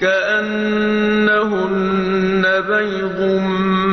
كَأَنَّهُنَّ بَيْضٌ